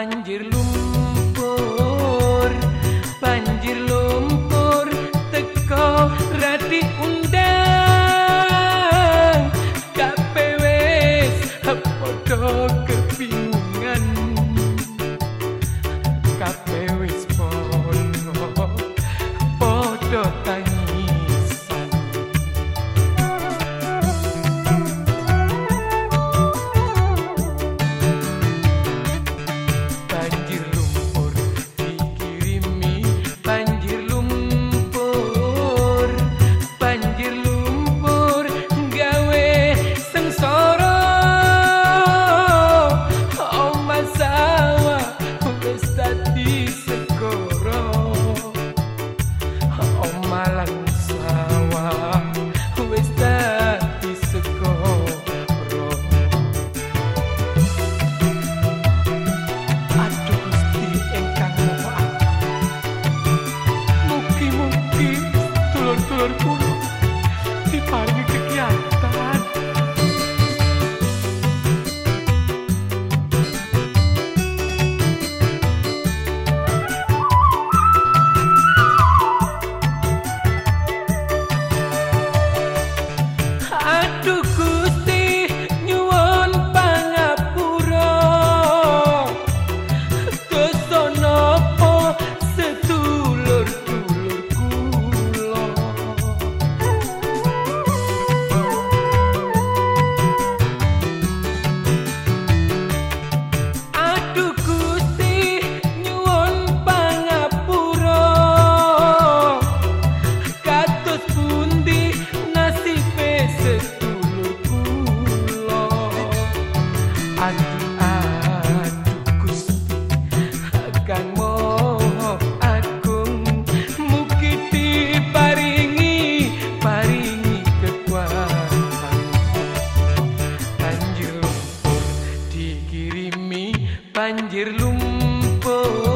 banjir lumpur aduh aduh gusti kang moho agung mugi diparingi paringi kekuatan banjir lumpur dikirimi banjir lumpur.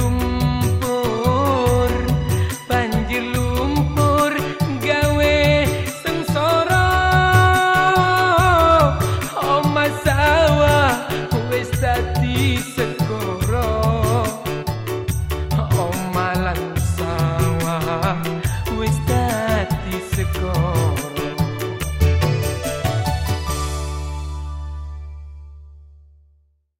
You.